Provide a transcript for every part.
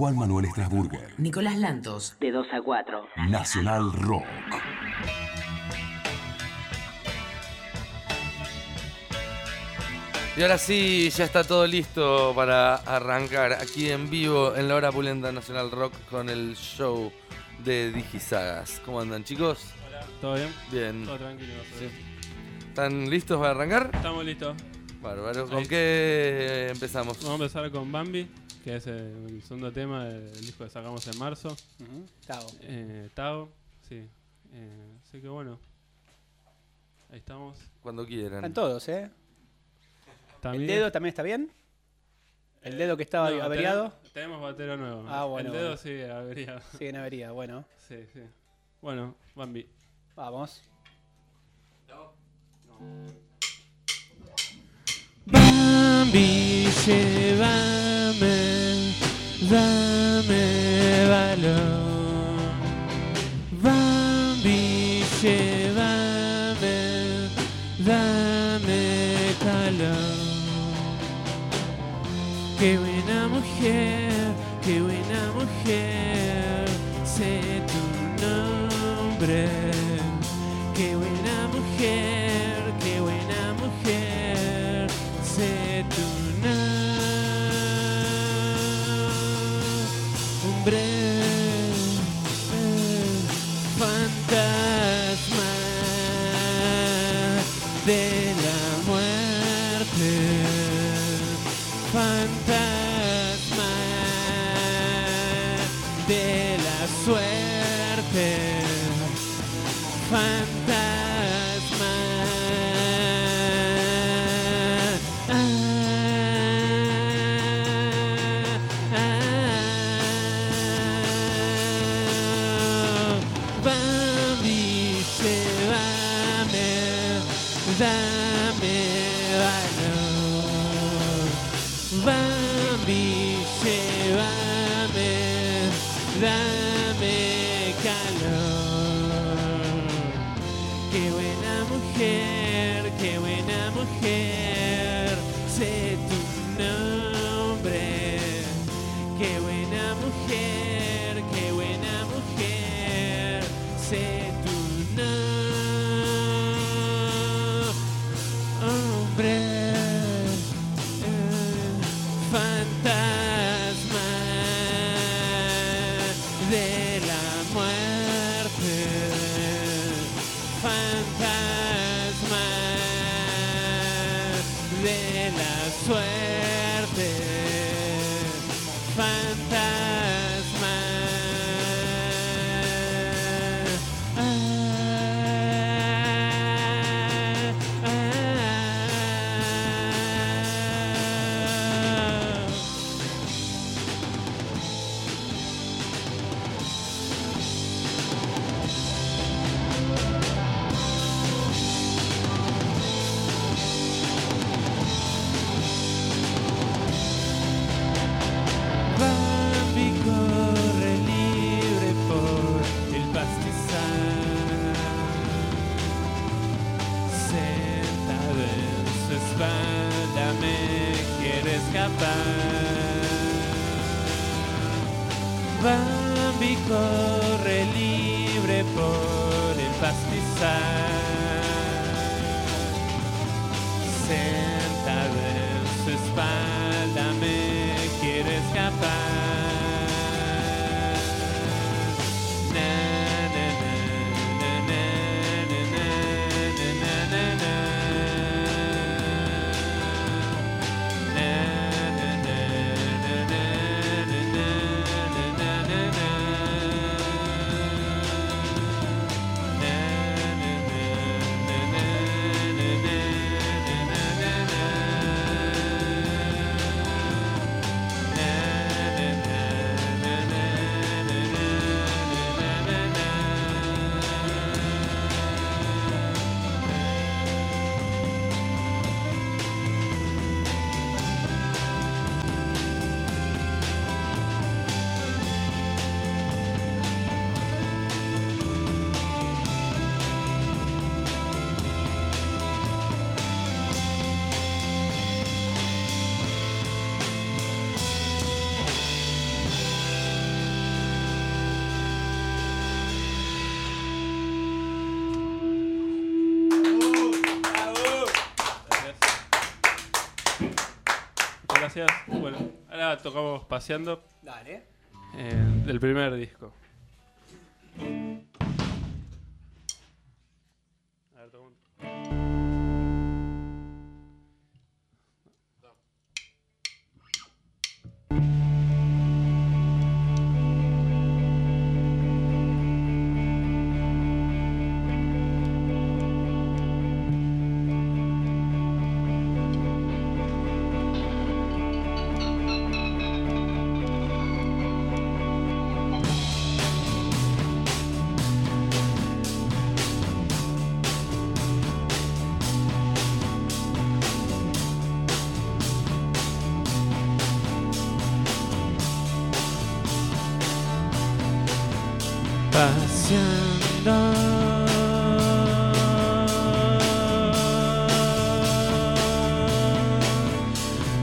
Juan Manuel Strasburger. Nicolás Lantos, de 2 a 4. Nacional Rock. Y ahora sí, ya está todo listo para arrancar aquí en vivo en la hora pulenta Nacional Rock con el show de Digisagas. ¿Cómo andan chicos? Hola, ¿todo bien? Bien. Todo tranquilo. Sí. ¿Están listos para arrancar? Estamos listos. Bárbaro. ¿Con Ahí. qué empezamos? Vamos a empezar con Bambi, que es el segundo tema del disco que sacamos en marzo. Ujú, Tao. Eh, Tao, sí. Eh, así que bueno. Ahí estamos. Cuando quieran. Están todos, ¿eh? También, ¿El dedo también está bien? ¿El dedo que estaba No, averiado? Tenemos, tenemos batero nuevo. Ah, bueno, El dedo bueno. sí, averiado. Sí, en avería, bueno. Sí, sí. Bueno, Bambi. Vamos. Bambi, llévame, dame valor. Bambi, llévame, dame calor. Qué buena mujer, time. Qué buena mujer, qué buena mujer, sin. Paseando Dale. eh, del primer disco.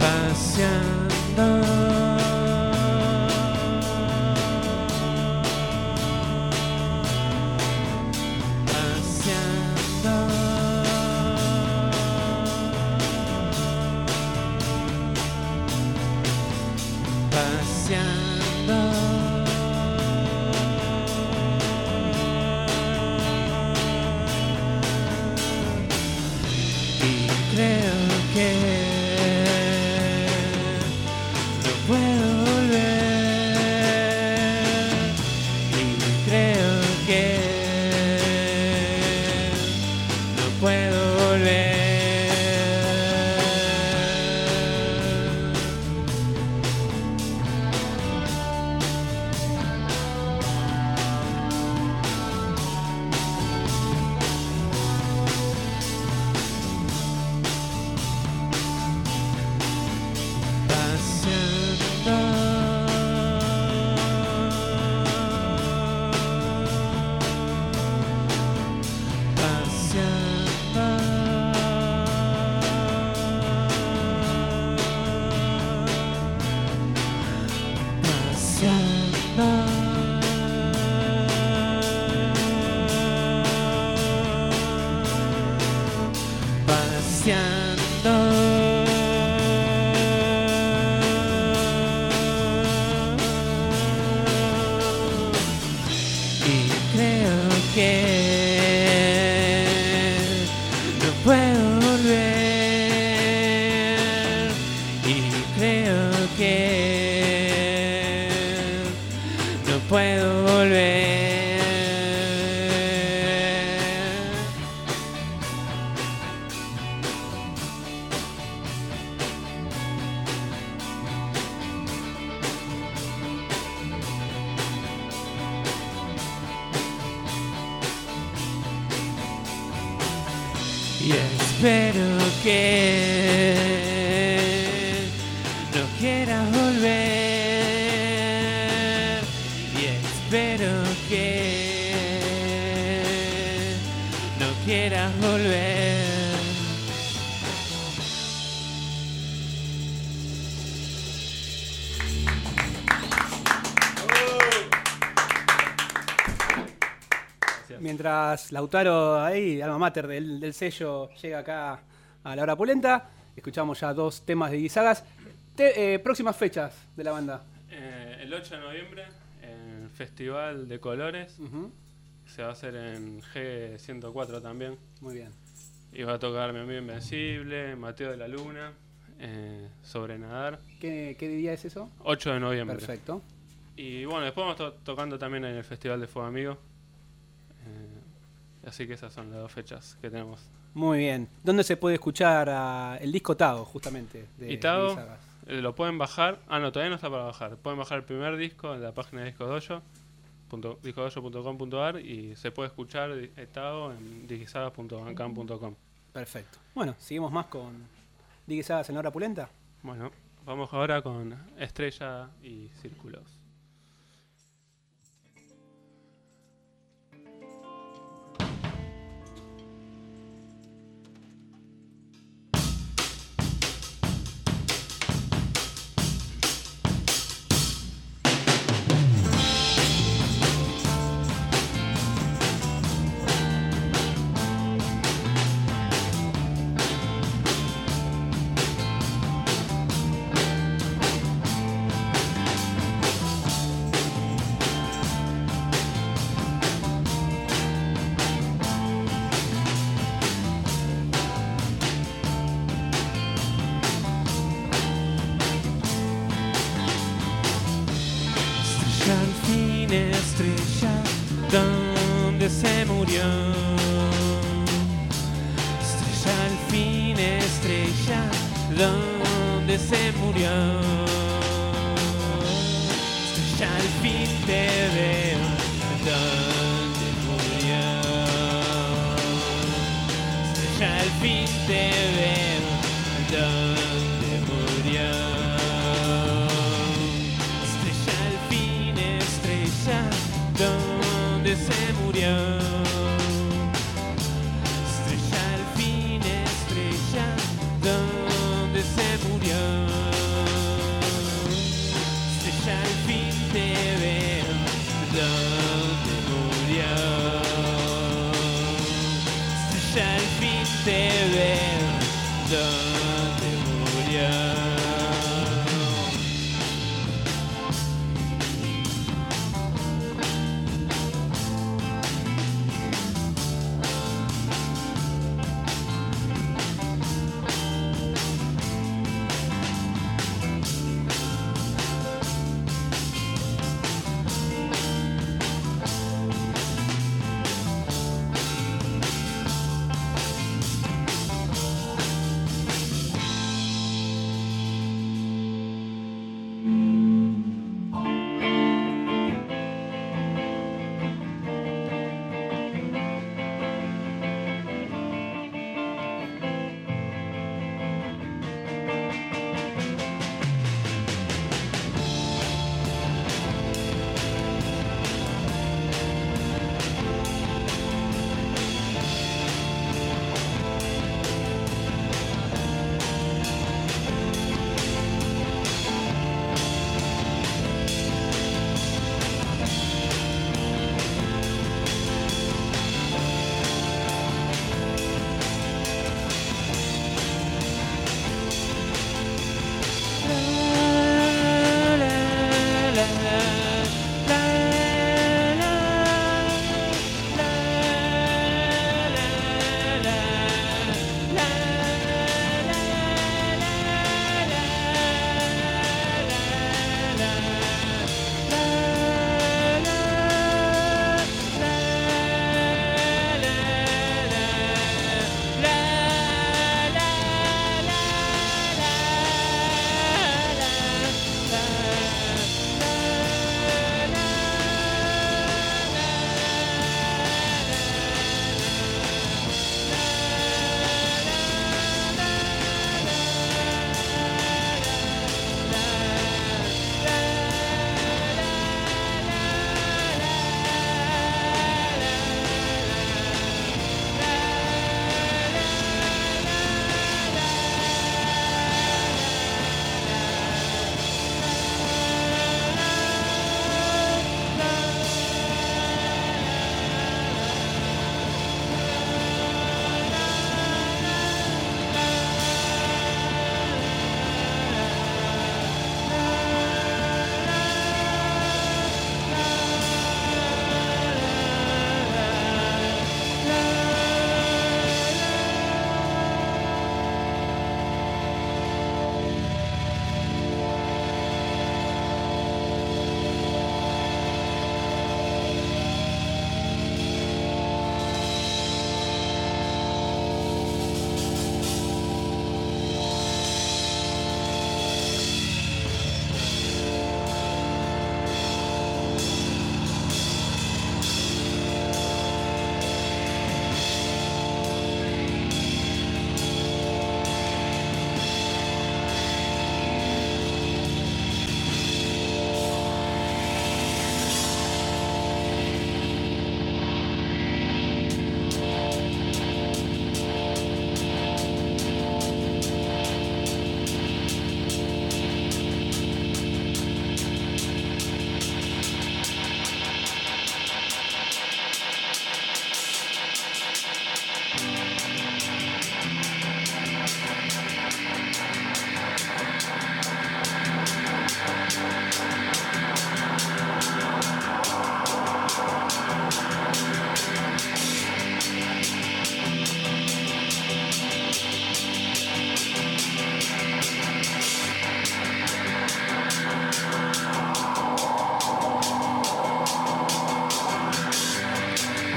Paseando. Espero que no quieras volver. Mientras Lautaro ahí, alma mater del, del sello, llega acá a la hora polenta, escuchamos ya dos temas de Guisagas. Te- eh, próximas fechas de la banda. Eh, el 8 de noviembre, Festival de Colores, se va a hacer en G104 también. Muy bien. Y va a tocar Mi Amigo Invencible, Mateo de la Luna, eh, Sobre Nadar. ¿Qué, qué día es eso? 8 de noviembre. Perfecto. Y bueno, después vamos to- tocando también en el Festival de Fuego Amigo. Eh, así que esas son las dos fechas que tenemos. Muy bien. ¿Dónde se puede escuchar a- el disco Tao, justamente? De, Y Tao, lo pueden bajar. Ah, no, todavía no está para bajar. Pueden bajar el primer disco en la página de Disco Dojo, punto- discodojo.com.ar y se puede escuchar etado en digisagas.bancam.com. Perfecto. Bueno, seguimos más con Guisagas en hora pulenta. Bueno, vamos ahora con Estrella y Círculos. Fin te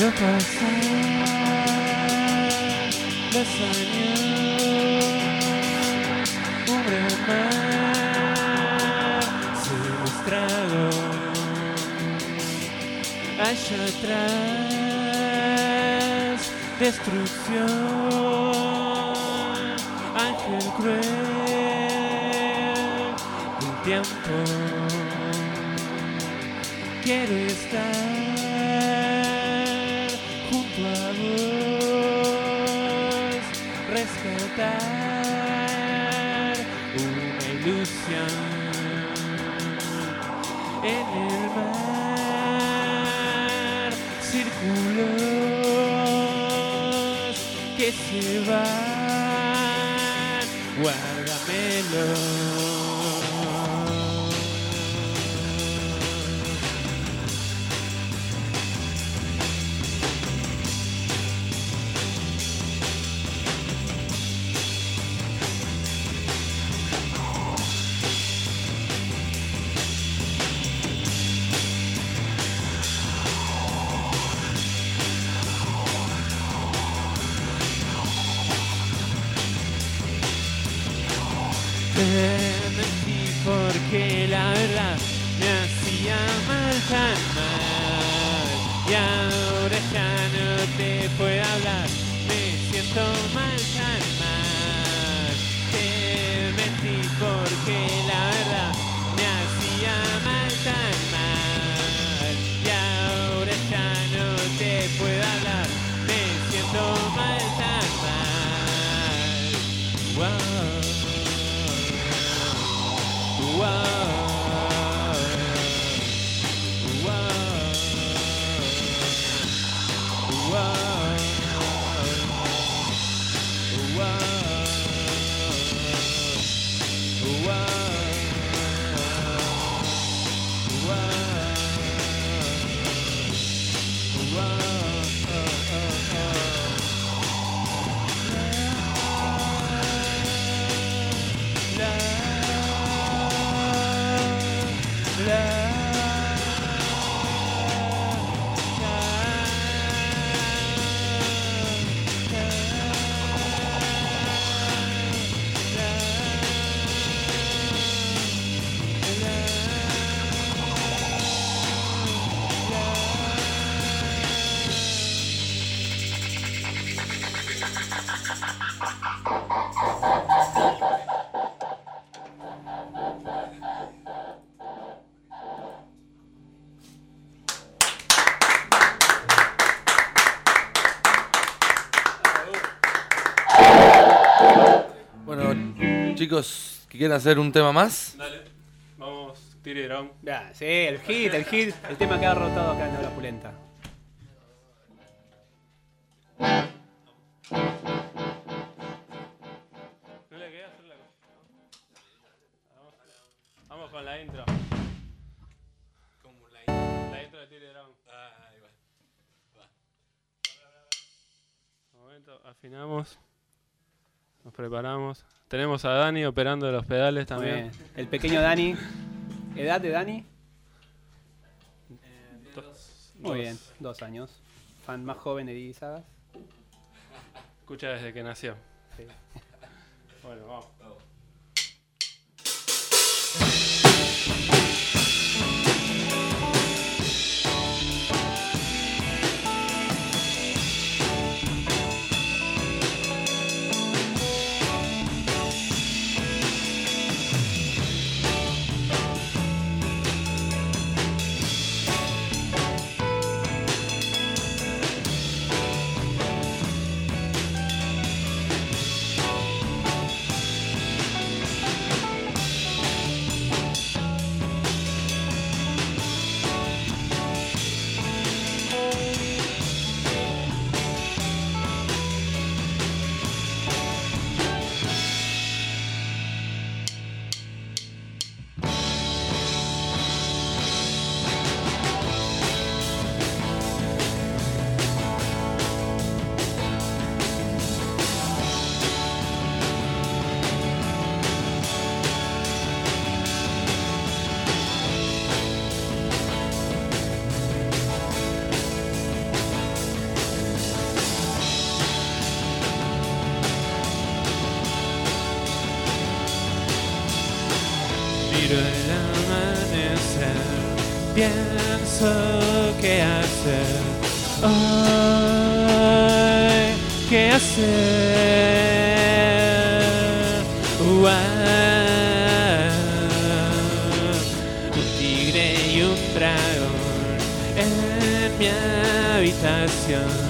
Quiero pasar los años, cubre el mar, sin. Allá atrás, destrucción, ángel cruel, un tiempo. Quiero estar rescatar una ilusión en el mar, círculos que se van, guárdamelo. come and chicos, ¿que quieren hacer un tema más? Dale, vamos, tire drum. Ya, sí, el hit, el hit, el tema que ha rotado acá en la pulenta. No le queda hacer la cosa. Vamos, con la intro. La intro de tire drum. Un momento, afinamos. Nos preparamos. Tenemos a Dani operando los pedales también. El pequeño Dani. ¿Edad de Dani? Dos- Muy dos. bien, dos años. Fan más joven de Didi Sagas. Escucha desde que nació. Sí. Bueno, vamos. eso que hacer, hoy que hacer. Un tigre y un dragón en mi habitación.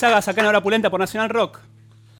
sagas acá en Hora Pulenta por Nacional Rock.